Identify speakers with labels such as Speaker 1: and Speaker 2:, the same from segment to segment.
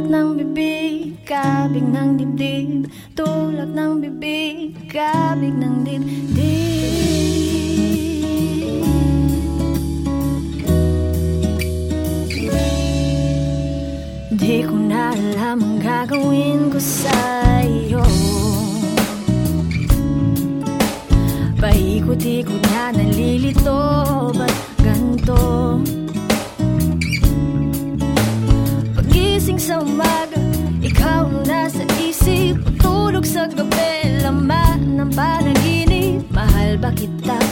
Speaker 1: Tulak ng bibig, kabig ng dibdib. Tulak ng bibig, kabig ng dibdib. Di ko na alam ang gagawin ko sa'yo. Paikot-ikot na sa umaga Ikaw ang nasa isip Pagtulog sa gabi Lama ng panaginip Mahal ba kita?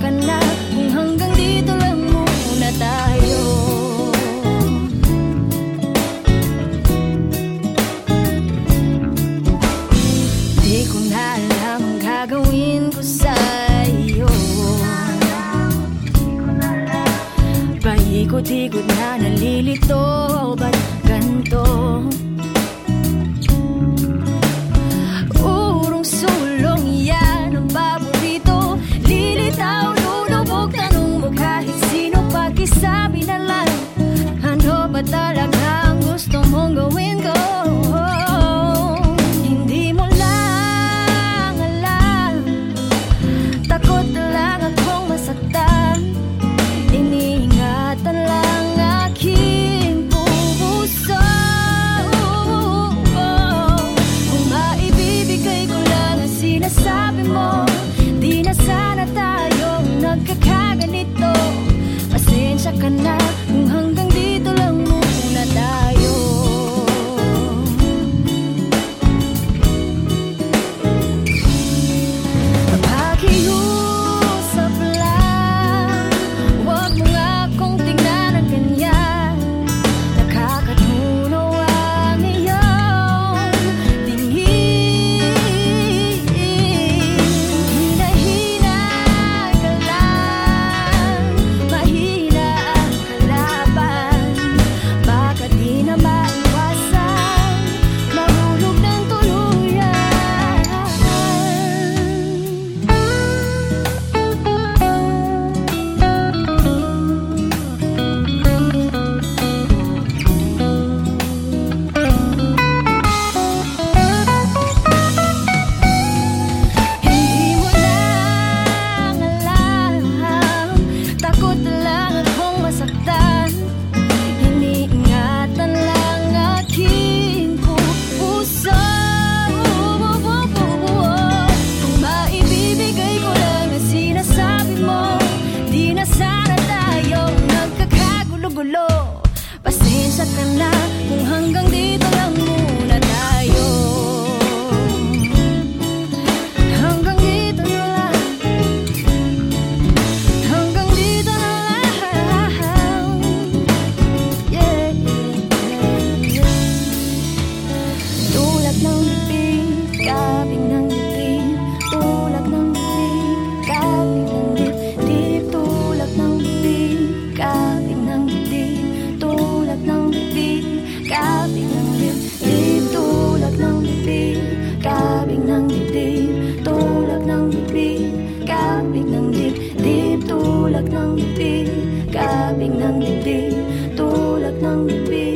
Speaker 1: ka na dito lang muna tayo. Di na alam gagawin ko sa'yo. Paikot-ikot na nalilito. coconut night Kabig ng dibdib, tulak ng bibig Kabig ng dibdib, tulak ng bibig Kabig ng dibdib, tulak ng bibig